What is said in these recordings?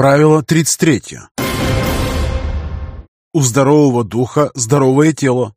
Правило 33. У здорового духа здоровое тело.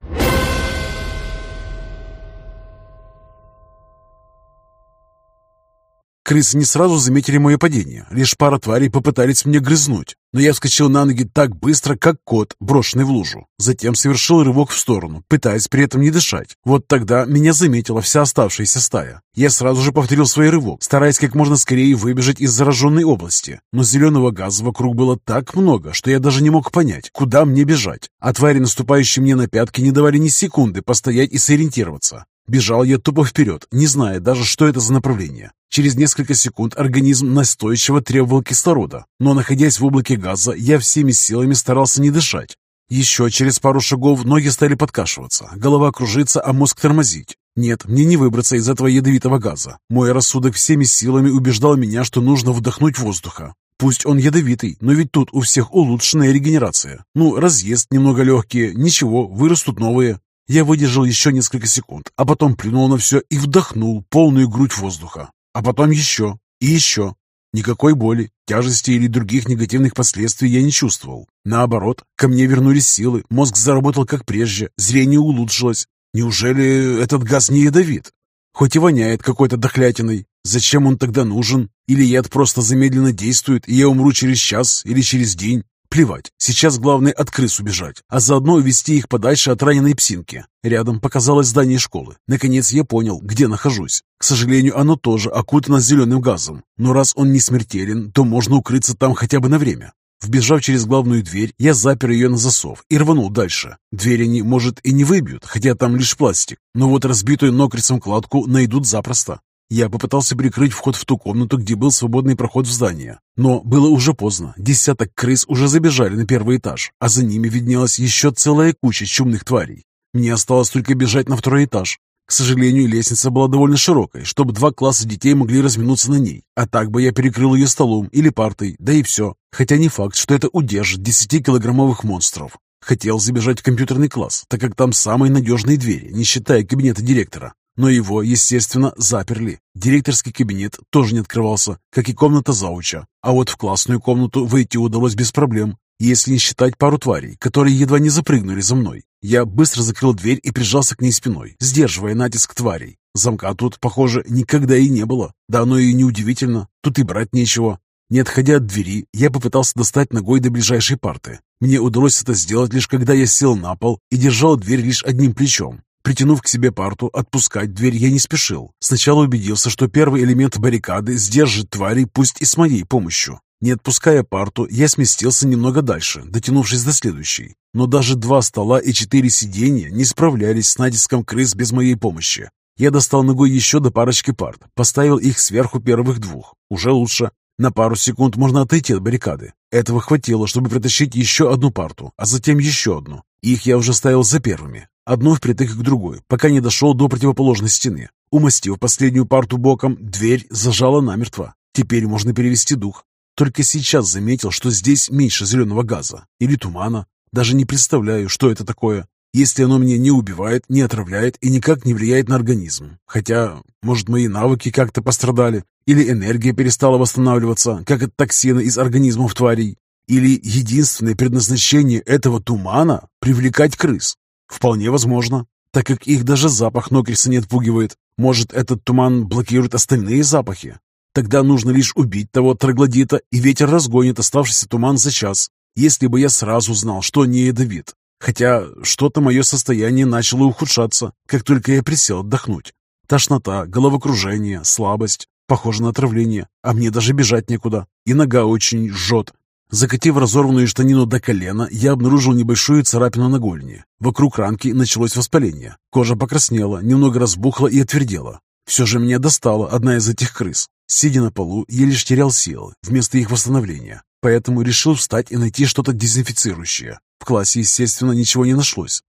Крысы не сразу заметили мое падение. Лишь пара тварей попытались меня грызнуть. Но я вскочил на ноги так быстро, как кот, брошенный в лужу. Затем совершил рывок в сторону, пытаясь при этом не дышать. Вот тогда меня заметила вся оставшаяся стая. Я сразу же повторил свой рывок, стараясь как можно скорее выбежать из зараженной области. Но зеленого газа вокруг было так много, что я даже не мог понять, куда мне бежать. А твари, наступающие мне на пятки, не давали ни секунды постоять и сориентироваться. Бежал я тупо вперед, не зная даже, что это за направление. Через несколько секунд организм настойчиво требовал кислорода, но, находясь в облаке газа, я всеми силами старался не дышать. Еще через пару шагов ноги стали подкашиваться, голова кружится, а мозг тормозить. Нет, мне не выбраться из этого ядовитого газа. Мой рассудок всеми силами убеждал меня, что нужно вдохнуть воздуха. Пусть он ядовитый, но ведь тут у всех улучшенная регенерация. Ну, разъест немного легкие, ничего, вырастут новые. Я выдержал еще несколько секунд, а потом плюнул на все и вдохнул полную грудь воздуха. А потом еще и еще. Никакой боли, тяжести или других негативных последствий я не чувствовал. Наоборот, ко мне вернулись силы, мозг заработал как прежде, зрение улучшилось. Неужели этот газ не ядовит? Хоть и воняет какой-то дохлятиной. Зачем он тогда нужен? Или яд просто замедленно действует, и я умру через час или через день? Плевать, сейчас главное от крыс убежать, а заодно увести их подальше от раненой псинки. Рядом показалось здание школы. Наконец я понял, где нахожусь. К сожалению, оно тоже окутано зеленым газом. Но раз он не смертелен, то можно укрыться там хотя бы на время. Вбежав через главную дверь, я запер ее на засов и рванул дальше. Дверь они, может, и не выбьют, хотя там лишь пластик, но вот разбитую нокрицем кладку найдут запросто. Я попытался прикрыть вход в ту комнату, где был свободный проход в здание. Но было уже поздно. Десяток крыс уже забежали на первый этаж, а за ними виднелась еще целая куча чумных тварей. Мне осталось только бежать на второй этаж. К сожалению, лестница была довольно широкой, чтобы два класса детей могли разминуться на ней. А так бы я перекрыл ее столом или партой, да и все. Хотя не факт, что это удержит 10-килограммовых монстров. Хотел забежать в компьютерный класс, так как там самые надежные двери, не считая кабинета директора. Но его, естественно, заперли. Директорский кабинет тоже не открывался, как и комната зауча. А вот в классную комнату войти удалось без проблем, если не считать пару тварей, которые едва не запрыгнули за мной. Я быстро закрыл дверь и прижался к ней спиной, сдерживая натиск тварей. Замка тут, похоже, никогда и не было. Да оно и не удивительно, тут и брать нечего. Не отходя от двери, я попытался достать ногой до ближайшей парты. Мне удалось это сделать лишь когда я сел на пол и держал дверь лишь одним плечом. Притянув к себе парту, отпускать дверь я не спешил. Сначала убедился, что первый элемент баррикады сдержит твари, пусть и с моей помощью. Не отпуская парту, я сместился немного дальше, дотянувшись до следующей. Но даже два стола и четыре сиденья не справлялись с натиском крыс без моей помощи. Я достал ногой еще до парочки парт, поставил их сверху первых двух. Уже лучше. На пару секунд можно отойти от баррикады. Этого хватило, чтобы притащить еще одну парту, а затем еще одну. Их я уже ставил за первыми. Одну впритык к другой, пока не дошел до противоположной стены. Умастив последнюю парту боком, дверь зажала намертво. Теперь можно перевести дух. Только сейчас заметил, что здесь меньше зеленого газа или тумана. Даже не представляю, что это такое. Если оно меня не убивает, не отравляет и никак не влияет на организм. Хотя, может, мои навыки как-то пострадали, или энергия перестала восстанавливаться, как от токсина из организмов тварей. Или единственное предназначение этого тумана – привлекать крыс. Вполне возможно, так как их даже запах Нокриса не отпугивает. Может, этот туман блокирует остальные запахи? Тогда нужно лишь убить того троглодита, и ветер разгонит оставшийся туман за час. Если бы я сразу знал, что не ядовит. Хотя что-то мое состояние начало ухудшаться, как только я присел отдохнуть. Тошнота, головокружение, слабость. Похоже на отравление, а мне даже бежать некуда. И нога очень жжет. Закатив разорванную штанину до колена, я обнаружил небольшую царапину на голени. Вокруг ранки началось воспаление. Кожа покраснела, немного разбухла и отвердела. Все же меня достала одна из этих крыс. Сидя на полу, я лишь терял силы вместо их восстановления. Поэтому решил встать и найти что-то дезинфицирующее. В классе, естественно, ничего не нашлось.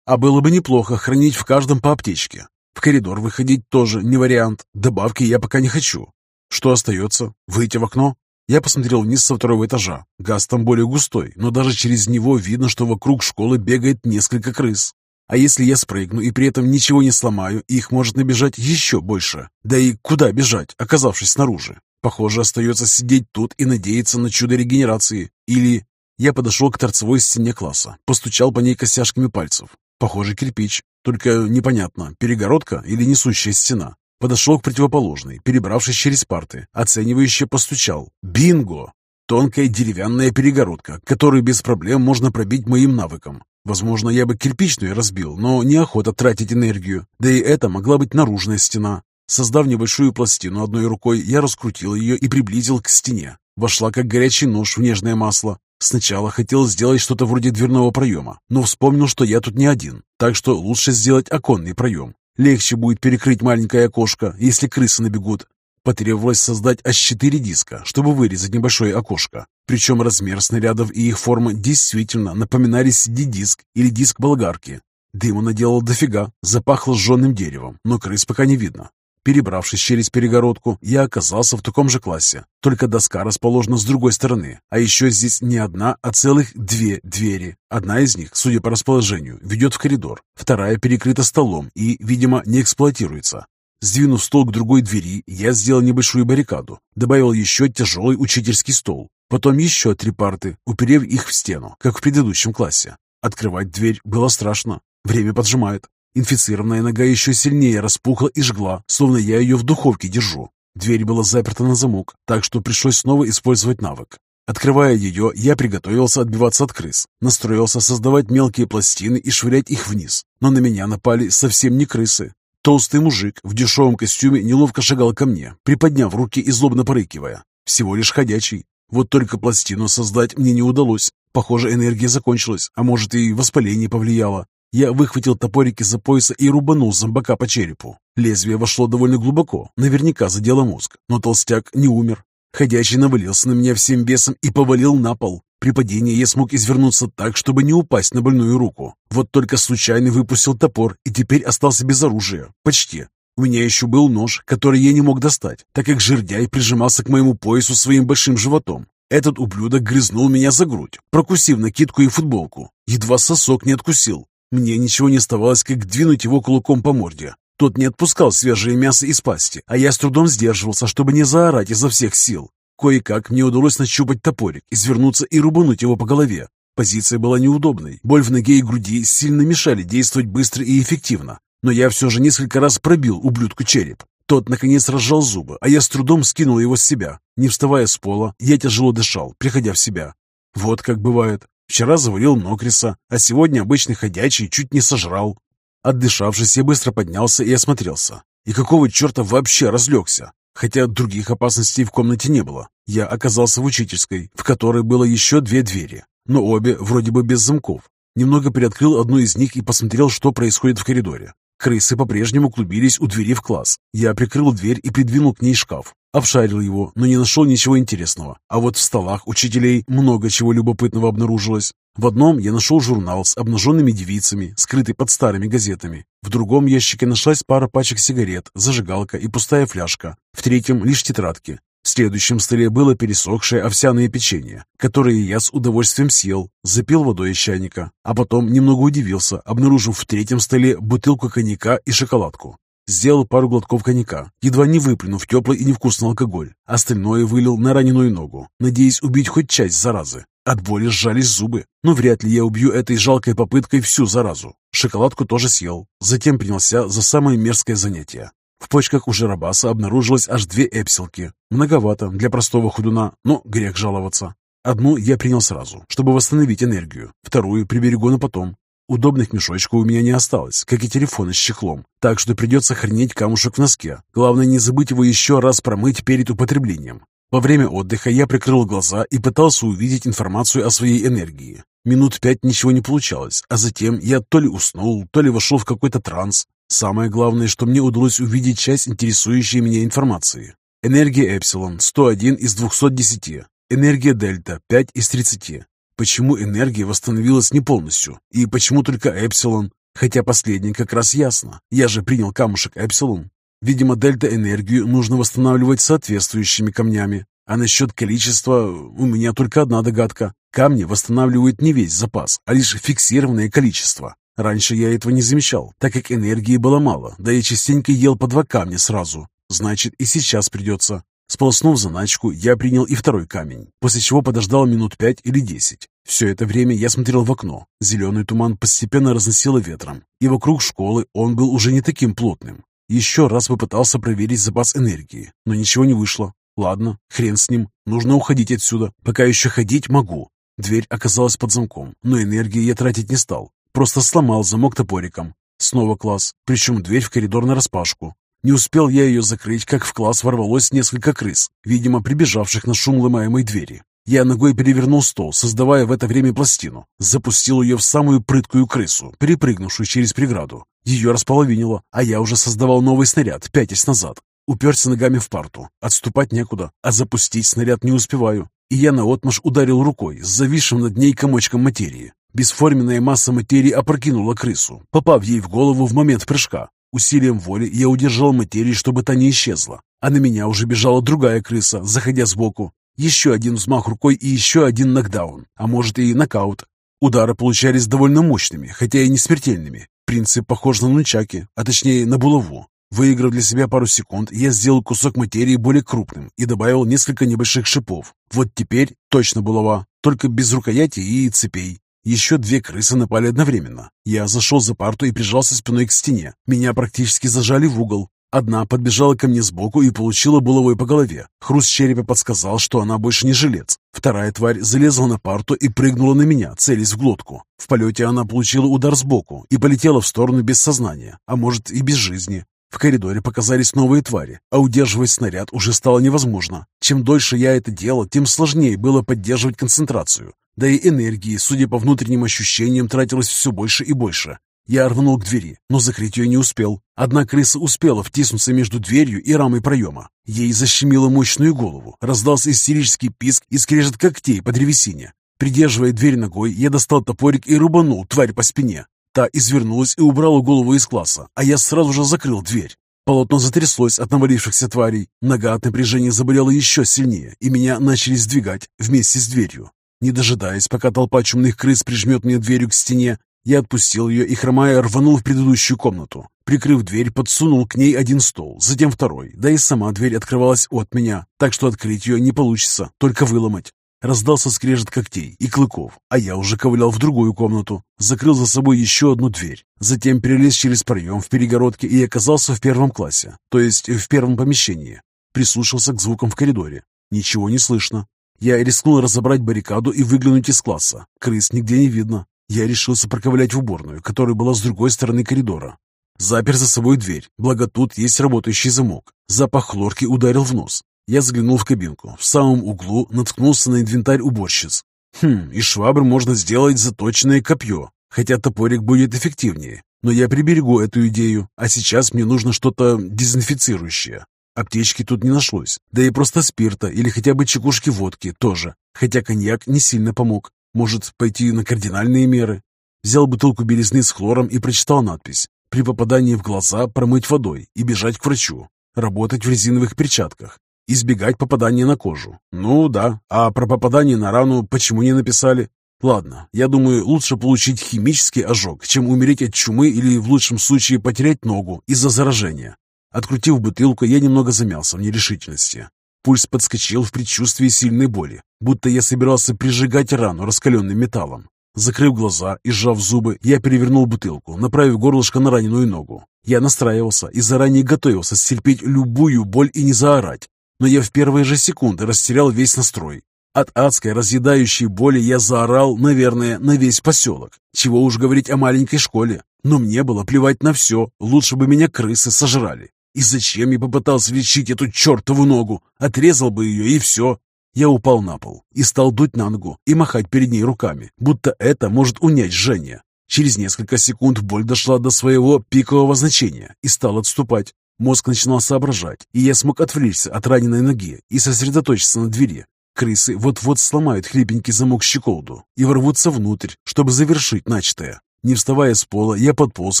А было бы неплохо хранить в каждом по аптечке. В коридор выходить тоже не вариант. Добавки я пока не хочу. Что остается? Выйти в окно? Я посмотрел вниз со второго этажа. Газ там более густой, но даже через него видно, что вокруг школы бегает несколько крыс. А если я спрыгну и при этом ничего не сломаю, их может набежать еще больше. Да и куда бежать, оказавшись снаружи? Похоже, остается сидеть тут и надеяться на чудо регенерации. Или... Я подошел к торцевой стене класса, постучал по ней костяшками пальцев. Похоже, кирпич. Только непонятно, перегородка или несущая стена. Подошел к противоположной, перебравшись через парты. Оценивающе постучал. Бинго! Тонкая деревянная перегородка, которую без проблем можно пробить моим навыком. Возможно, я бы кирпичную разбил, но неохота тратить энергию. Да и это могла быть наружная стена. Создав небольшую пластину одной рукой, я раскрутил ее и приблизил к стене. Вошла как горячий нож в нежное масло. Сначала хотел сделать что-то вроде дверного проема, но вспомнил, что я тут не один, так что лучше сделать оконный проем. Легче будет перекрыть маленькое окошко, если крысы набегут. Потребовалось создать аж четыре диска, чтобы вырезать небольшое окошко. Причем размер снарядов и их форма действительно напоминали CD-диск или диск болгарки. Дыма наделал дофига, запахло сжженным деревом, но крыс пока не видно. Перебравшись через перегородку, я оказался в таком же классе, только доска расположена с другой стороны, а еще здесь не одна, а целых две двери. Одна из них, судя по расположению, ведет в коридор, вторая перекрыта столом и, видимо, не эксплуатируется. Сдвинув стол к другой двери, я сделал небольшую баррикаду, добавил еще тяжелый учительский стол, потом еще три парты, уперев их в стену, как в предыдущем классе. Открывать дверь было страшно, время поджимает. Инфицированная нога еще сильнее распухла и жгла, словно я ее в духовке держу. Дверь была заперта на замок, так что пришлось снова использовать навык. Открывая ее, я приготовился отбиваться от крыс, настроился создавать мелкие пластины и швырять их вниз. Но на меня напали совсем не крысы, Толстый мужик в дешевом костюме неловко шагал ко мне, приподняв руки и злобно порыкивая. Всего лишь ходячий. Вот только пластину создать мне не удалось. Похоже, энергия закончилась, а может и воспаление повлияло. Я выхватил топорик из-за пояса и рубанул зомбака по черепу. Лезвие вошло довольно глубоко, наверняка задело мозг, но толстяк не умер. Ходячий навалился на меня всем весом и повалил на пол. При падении я смог извернуться так, чтобы не упасть на больную руку. Вот только случайно выпустил топор и теперь остался без оружия. Почти. У меня еще был нож, который я не мог достать, так как жердяй прижимался к моему поясу своим большим животом. Этот ублюдок грызнул меня за грудь, прокусив накидку и футболку. Едва сосок не откусил. Мне ничего не оставалось, как двинуть его кулаком по морде. Тот не отпускал свежее мясо из пасти, а я с трудом сдерживался, чтобы не заорать изо всех сил. Кое-как мне удалось нащупать топорик, извернуться и рубануть его по голове. Позиция была неудобной. Боль в ноге и груди сильно мешали действовать быстро и эффективно. Но я все же несколько раз пробил ублюдку череп. Тот, наконец, разжал зубы, а я с трудом скинул его с себя. Не вставая с пола, я тяжело дышал, приходя в себя. Вот как бывает. Вчера завалил Нокриса, а сегодня обычный ходячий чуть не сожрал. Отдышавшись, я быстро поднялся и осмотрелся. И какого черта вообще разлегся? Хотя других опасностей в комнате не было. Я оказался в учительской, в которой было еще две двери, но обе вроде бы без замков. Немного приоткрыл одну из них и посмотрел, что происходит в коридоре. Крысы по-прежнему клубились у двери в класс. Я прикрыл дверь и придвинул к ней шкаф. Обшарил его, но не нашел ничего интересного. А вот в столах учителей много чего любопытного обнаружилось. В одном я нашел журнал с обнаженными девицами, скрытый под старыми газетами. В другом ящике нашлась пара пачек сигарет, зажигалка и пустая фляжка. В третьем лишь тетрадки. В следующем столе было пересохшее овсяное печенье, которое я с удовольствием съел, запил водой из чайника, а потом немного удивился, обнаружив в третьем столе бутылку коньяка и шоколадку. Сделал пару глотков коньяка, едва не выплюнув теплый и невкусный алкоголь. Остальное вылил на раненую ногу, надеясь убить хоть часть заразы. От боли сжались зубы, но вряд ли я убью этой жалкой попыткой всю заразу. Шоколадку тоже съел, затем принялся за самое мерзкое занятие. В почках у Жарабаса обнаружилось аж две эпсилки. Многовато для простого худуна, но грех жаловаться. Одну я принял сразу, чтобы восстановить энергию, вторую приберегу на потом. Удобных мешочков у меня не осталось, как и телефона с чехлом, так что придется хранить камушек в носке. Главное не забыть его еще раз промыть перед употреблением. Во время отдыха я прикрыл глаза и пытался увидеть информацию о своей энергии. Минут пять ничего не получалось, а затем я то ли уснул, то ли вошел в какой-то транс. Самое главное, что мне удалось увидеть часть интересующей меня информации. Энергия Эпсилон – 101 из 210. Энергия Дельта – 5 из 30. Почему энергия восстановилась не полностью? И почему только Эпсилон? Хотя последнее как раз ясно. Я же принял камушек Эпсилон. Видимо, дельта-энергию нужно восстанавливать соответствующими камнями. А насчет количества у меня только одна догадка. Камни восстанавливают не весь запас, а лишь фиксированное количество. Раньше я этого не замечал, так как энергии было мало, да и частенько ел по два камня сразу. Значит, и сейчас придется. Сполоснув заначку, я принял и второй камень, после чего подождал минут пять или десять. Все это время я смотрел в окно. Зеленый туман постепенно разносило ветром, и вокруг школы он был уже не таким плотным. Еще раз попытался проверить запас энергии, но ничего не вышло. Ладно, хрен с ним, нужно уходить отсюда. Пока еще ходить могу. Дверь оказалась под замком, но энергии я тратить не стал. Просто сломал замок топориком. Снова класс, причем дверь в коридор нараспашку. Не успел я ее закрыть, как в класс ворвалось несколько крыс, видимо, прибежавших на шум ломаемой двери. Я ногой перевернул стол, создавая в это время пластину. Запустил ее в самую прыткую крысу, перепрыгнувшую через преграду. Ее располовинило, а я уже создавал новый снаряд, пятясь назад. Уперся ногами в парту. Отступать некуда, а запустить снаряд не успеваю. И я наотмашь ударил рукой с зависшим над ней комочком материи. Бесформенная масса материи опрокинула крысу, попав ей в голову в момент прыжка. Усилием воли я удержал материю, чтобы та не исчезла. А на меня уже бежала другая крыса, заходя сбоку. Еще один взмах рукой и еще один нокдаун, а может и нокаут. Удары получались довольно мощными, хотя и не смертельными. Принцип похож на нунчаки, а точнее на булаву. Выиграв для себя пару секунд, я сделал кусок материи более крупным и добавил несколько небольших шипов. Вот теперь точно булава, только без рукояти и цепей. Еще две крысы напали одновременно. Я зашел за парту и прижался спиной к стене. Меня практически зажали в угол. Одна подбежала ко мне сбоку и получила булавой по голове. Хруст черепа подсказал, что она больше не жилец. Вторая тварь залезла на парту и прыгнула на меня, целясь в глотку. В полете она получила удар сбоку и полетела в сторону без сознания, а может и без жизни. В коридоре показались новые твари, а удерживать снаряд уже стало невозможно. Чем дольше я это делал, тем сложнее было поддерживать концентрацию. Да и энергии, судя по внутренним ощущениям, тратилось все больше и больше. Я рванул к двери, но закрыть ее не успел. Одна крыса успела втиснуться между дверью и рамой проема. Ей защемило мощную голову, раздался истерический писк и скрежет когтей по древесине. Придерживая дверь ногой, я достал топорик и рубанул тварь по спине. Та извернулась и убрала голову из класса, а я сразу же закрыл дверь. Полотно затряслось от навалившихся тварей. Нога от напряжения заболела еще сильнее, и меня начали сдвигать вместе с дверью. Не дожидаясь, пока толпа чумных крыс прижмет мне дверью к стене, я отпустил ее и, хромая, рванул в предыдущую комнату. Прикрыв дверь, подсунул к ней один стол, затем второй, да и сама дверь открывалась от меня, так что открыть ее не получится, только выломать. Раздался скрежет когтей и клыков, а я уже ковылял в другую комнату, закрыл за собой еще одну дверь, затем перелез через проем в перегородке и оказался в первом классе, то есть в первом помещении. Прислушался к звукам в коридоре. Ничего не слышно. Я рискнул разобрать баррикаду и выглянуть из класса. Крыс нигде не видно. Я решился проковылять в уборную, которая была с другой стороны коридора. Запер за собой дверь, благо тут есть работающий замок. Запах хлорки ударил в нос. Я заглянул в кабинку. В самом углу наткнулся на инвентарь уборщиц. Хм, из швабры можно сделать заточенное копье, хотя топорик будет эффективнее. Но я приберегу эту идею, а сейчас мне нужно что-то дезинфицирующее. Аптечки тут не нашлось, да и просто спирта или хотя бы чекушки водки тоже, хотя коньяк не сильно помог. Может, пойти на кардинальные меры? Взял бутылку белизны с хлором и прочитал надпись. При попадании в глаза промыть водой и бежать к врачу. Работать в резиновых перчатках. Избегать попадания на кожу. Ну да, а про попадание на рану почему не написали? Ладно, я думаю, лучше получить химический ожог, чем умереть от чумы или в лучшем случае потерять ногу из-за заражения. Открутив бутылку, я немного замялся в нерешительности. Пульс подскочил в предчувствии сильной боли, будто я собирался прижигать рану раскаленным металлом. Закрыв глаза и сжав зубы, я перевернул бутылку, направив горлышко на раненую ногу. Я настраивался и заранее готовился стерпеть любую боль и не заорать. Но я в первые же секунды растерял весь настрой. От адской разъедающей боли я заорал, наверное, на весь поселок. Чего уж говорить о маленькой школе. Но мне было плевать на все, лучше бы меня крысы сожрали. И зачем я попытался лечить эту чертову ногу? Отрезал бы ее, и все. Я упал на пол и стал дуть на ногу и махать перед ней руками, будто это может унять жжение. Через несколько секунд боль дошла до своего пикового значения и стал отступать. Мозг начинал соображать, и я смог отвлечься от раненой ноги и сосредоточиться на двери. Крысы вот-вот сломают хлипенький замок щеколду и ворвутся внутрь, чтобы завершить начатое. Не вставая с пола, я подполз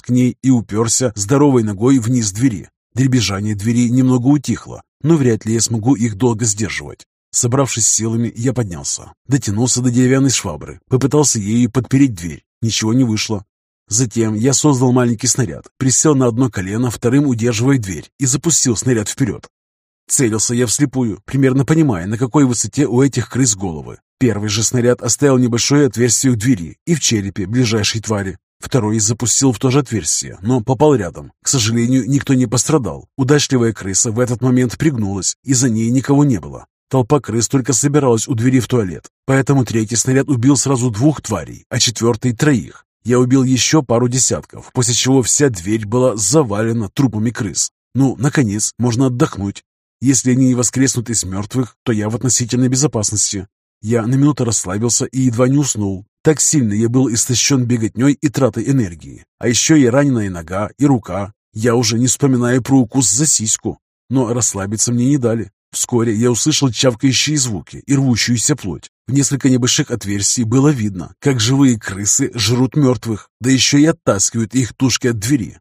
к ней и уперся здоровой ногой вниз двери. Дребезжание двери немного утихло, но вряд ли я смогу их долго сдерживать. Собравшись силами, я поднялся, дотянулся до деревянной швабры, попытался ею подпереть дверь. Ничего не вышло. Затем я создал маленький снаряд, присел на одно колено, вторым удерживая дверь, и запустил снаряд вперед. Целился я вслепую, примерно понимая, на какой высоте у этих крыс головы. Первый же снаряд оставил небольшое отверстие у двери и в черепе ближайшей твари. Второй запустил в то же отверстие, но попал рядом. К сожалению, никто не пострадал. Удачливая крыса в этот момент пригнулась, и за ней никого не было. Толпа крыс только собиралась у двери в туалет, поэтому третий снаряд убил сразу двух тварей, а четвертый — троих. Я убил еще пару десятков, после чего вся дверь была завалена трупами крыс. Ну, наконец, можно отдохнуть. Если они не воскреснут из мертвых, то я в относительной безопасности. Я на минуту расслабился и едва не уснул. Так сильно я был истощен беготней и тратой энергии. А еще и раненая нога, и рука. Я уже не вспоминаю про укус за сиську. Но расслабиться мне не дали. Вскоре я услышал чавкающие звуки и рвущуюся плоть. В несколько небольших отверстий было видно, как живые крысы жрут мертвых, да еще и оттаскивают их тушки от двери.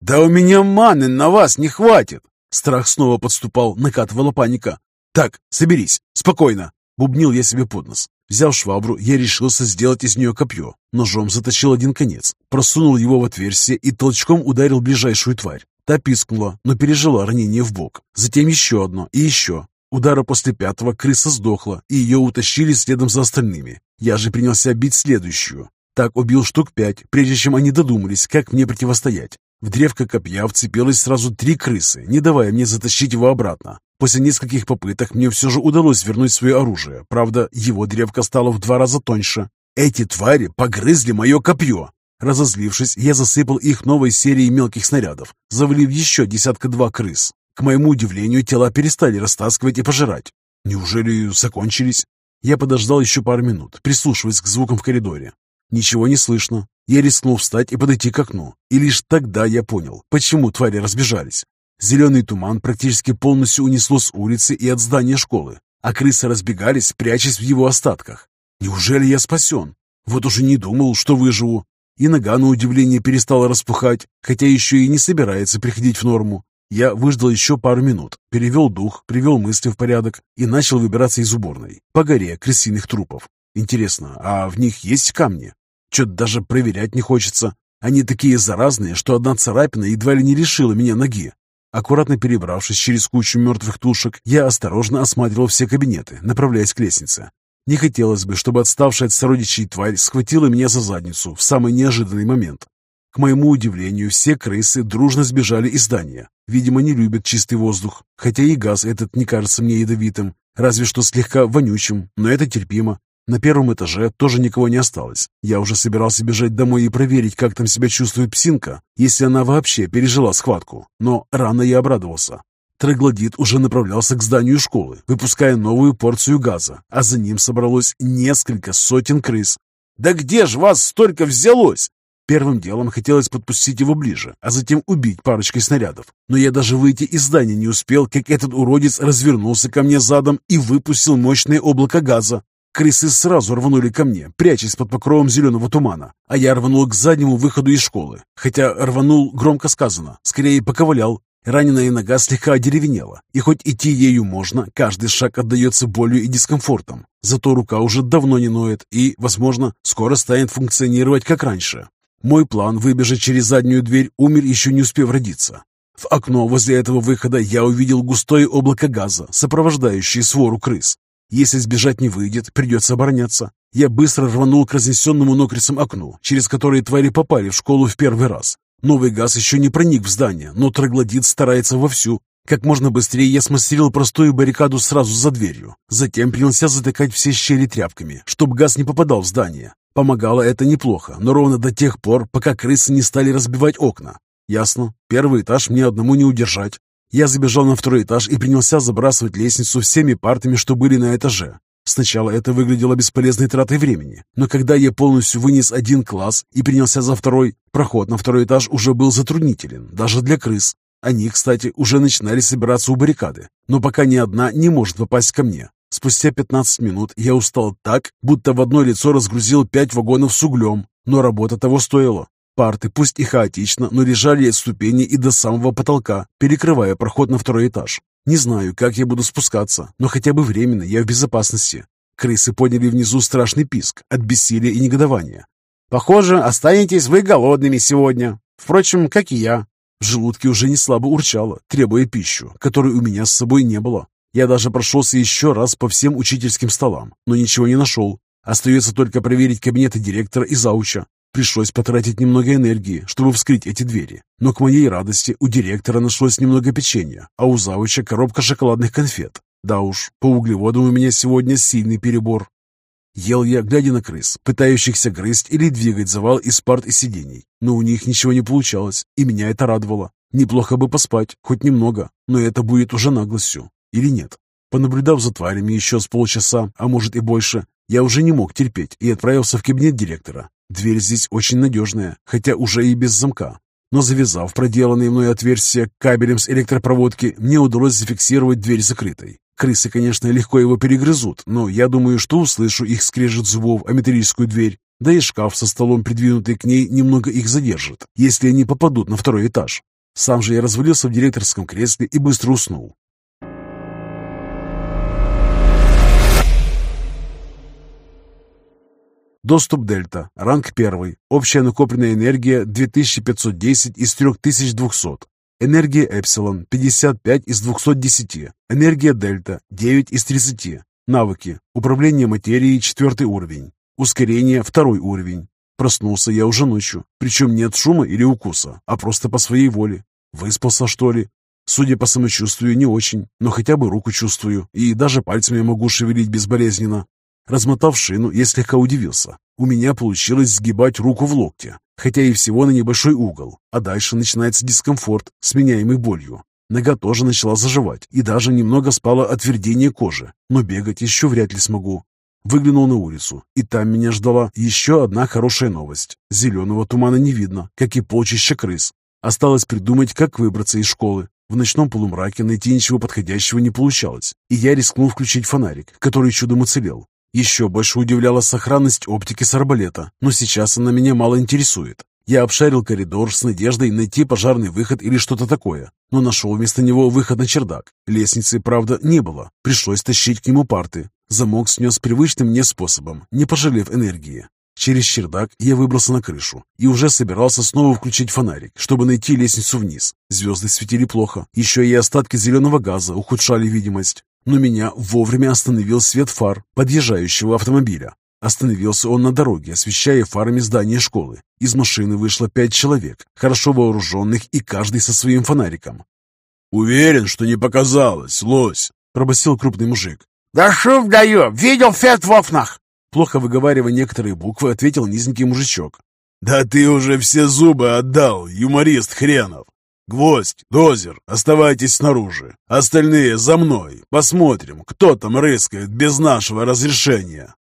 «Да у меня маны на вас не хватит!» Страх снова подступал, накатывала паника. «Так, соберись, спокойно!» Бубнил я себе под нос. Взяв швабру, я решился сделать из нее копье. Ножом заточил один конец, просунул его в отверстие и толчком ударил ближайшую тварь. Та пискнула, но пережила ранение в бок. Затем еще одно и еще. Удара после пятого крыса сдохла, и ее утащили следом за остальными. Я же принялся бить следующую. Так убил штук пять, прежде чем они додумались, как мне противостоять. В древко копья вцепилось сразу три крысы, не давая мне затащить его обратно. После нескольких попыток мне все же удалось вернуть свое оружие. Правда, его древко стало в два раза тоньше. Эти твари погрызли мое копье. Разозлившись, я засыпал их новой серией мелких снарядов, завалив еще десятка-два крыс. К моему удивлению, тела перестали растаскивать и пожирать. Неужели закончились? Я подождал еще пару минут, прислушиваясь к звукам в коридоре. Ничего не слышно. Я рискнул встать и подойти к окну. И лишь тогда я понял, почему твари разбежались. Зеленый туман практически полностью унесло с улицы и от здания школы, а крысы разбегались, прячась в его остатках. Неужели я спасен? Вот уже не думал, что выживу и нога, на удивление, перестала распухать, хотя еще и не собирается приходить в норму. Я выждал еще пару минут, перевел дух, привел мысли в порядок и начал выбираться из уборной, по горе крысиных трупов. Интересно, а в них есть камни? Что-то даже проверять не хочется. Они такие заразные, что одна царапина едва ли не лишила меня ноги. Аккуратно перебравшись через кучу мертвых тушек, я осторожно осматривал все кабинеты, направляясь к лестнице. Не хотелось бы, чтобы отставшая от сородичей тварь схватила меня за задницу в самый неожиданный момент. К моему удивлению, все крысы дружно сбежали из здания. Видимо, не любят чистый воздух, хотя и газ этот не кажется мне ядовитым, разве что слегка вонючим, но это терпимо. На первом этаже тоже никого не осталось. Я уже собирался бежать домой и проверить, как там себя чувствует псинка, если она вообще пережила схватку. Но рано я обрадовался. Троглодит уже направлялся к зданию школы, выпуская новую порцию газа, а за ним собралось несколько сотен крыс. «Да где же вас столько взялось?» Первым делом хотелось подпустить его ближе, а затем убить парочкой снарядов. Но я даже выйти из здания не успел, как этот уродец развернулся ко мне задом и выпустил мощное облако газа. Крысы сразу рванули ко мне, прячась под покровом зеленого тумана, а я рванул к заднему выходу из школы. Хотя рванул громко сказано, скорее поковылял, Раненая нога слегка одеревенела, и хоть идти ею можно, каждый шаг отдается болью и дискомфортом. Зато рука уже давно не ноет и, возможно, скоро станет функционировать как раньше. Мой план выбежать через заднюю дверь умер еще не успев родиться. В окно возле этого выхода я увидел густое облако газа, сопровождающее свору крыс. Если сбежать не выйдет, придется обороняться. Я быстро рванул к разнесенному нокрицам окну, через которое твари попали в школу в первый раз. Новый газ еще не проник в здание, но троглодит старается вовсю. Как можно быстрее я смастерил простую баррикаду сразу за дверью. Затем принялся затыкать все щели тряпками, чтобы газ не попадал в здание. Помогало это неплохо, но ровно до тех пор, пока крысы не стали разбивать окна. Ясно, первый этаж мне одному не удержать. Я забежал на второй этаж и принялся забрасывать лестницу всеми партами, что были на этаже. Сначала это выглядело бесполезной тратой времени, но когда я полностью вынес один класс и принялся за второй, проход на второй этаж уже был затруднителен, даже для крыс. Они, кстати, уже начинали собираться у баррикады, но пока ни одна не может попасть ко мне. Спустя 15 минут я устал так, будто в одно лицо разгрузил пять вагонов с углем, но работа того стоила. Парты, пусть и хаотично, но лежали от ступени и до самого потолка, перекрывая проход на второй этаж. Не знаю, как я буду спускаться, но хотя бы временно я в безопасности. Крысы подняли внизу страшный писк от бессилия и негодования. «Похоже, останетесь вы голодными сегодня. Впрочем, как и я». В желудке уже не слабо урчало, требуя пищу, которой у меня с собой не было. Я даже прошелся еще раз по всем учительским столам, но ничего не нашел. Остается только проверить кабинеты директора и зауча. Пришлось потратить немного энергии, чтобы вскрыть эти двери. Но к моей радости у директора нашлось немного печенья, а у зауча коробка шоколадных конфет. Да уж, по углеводам у меня сегодня сильный перебор. Ел я, глядя на крыс, пытающихся грызть или двигать завал из парт и сидений. Но у них ничего не получалось, и меня это радовало. Неплохо бы поспать, хоть немного, но это будет уже наглостью. Или нет? Понаблюдав за тварями еще с полчаса, а может и больше, я уже не мог терпеть и отправился в кабинет директора. Дверь здесь очень надежная, хотя уже и без замка. Но завязав проделанные мной отверстия кабелем с электропроводки, мне удалось зафиксировать дверь закрытой. Крысы, конечно, легко его перегрызут, но я думаю, что услышу их скрежет зубов о металлическую дверь, да и шкаф со столом, придвинутый к ней, немного их задержит, если они попадут на второй этаж. Сам же я развалился в директорском кресле и быстро уснул. Доступ Дельта. Ранг 1. Общая накопленная энергия 2510 из 3200. Энергия Эпсилон 55 из 210. Энергия Дельта 9 из 30. Навыки. Управление материей 4 уровень. Ускорение 2 уровень. Проснулся я уже ночью, причем не от шума или укуса, а просто по своей воле. Выспался, что ли? Судя по самочувствию, не очень, но хотя бы руку чувствую, и даже пальцами могу шевелить безболезненно. Размотав шину, я слегка удивился. У меня получилось сгибать руку в локте, хотя и всего на небольшой угол, а дальше начинается дискомфорт, сменяемый болью. Нога тоже начала заживать, и даже немного спало отвердение кожи, но бегать еще вряд ли смогу. Выглянул на улицу, и там меня ждала еще одна хорошая новость. Зеленого тумана не видно, как и полчища крыс. Осталось придумать, как выбраться из школы. В ночном полумраке найти ничего подходящего не получалось, и я рискнул включить фонарик, который чудом уцелел. Еще больше удивляла сохранность оптики с арбалета, но сейчас она меня мало интересует. Я обшарил коридор с надеждой найти пожарный выход или что-то такое, но нашел вместо него выход на чердак. Лестницы, правда, не было, пришлось тащить к нему парты. Замок снес привычным мне способом, не пожалев энергии. Через чердак я выбрался на крышу и уже собирался снова включить фонарик, чтобы найти лестницу вниз. Звезды светили плохо, еще и остатки зеленого газа ухудшали видимость но меня вовремя остановил свет фар подъезжающего автомобиля. Остановился он на дороге, освещая фарами здание школы. Из машины вышло пять человек, хорошо вооруженных и каждый со своим фонариком. «Уверен, что не показалось, лось!» – пробасил крупный мужик. «Да шум даю! Видел фет в окнах!» Плохо выговаривая некоторые буквы, ответил низенький мужичок. «Да ты уже все зубы отдал, юморист хренов! «Гвоздь, дозер, оставайтесь снаружи. Остальные за мной. Посмотрим, кто там рыскает без нашего разрешения».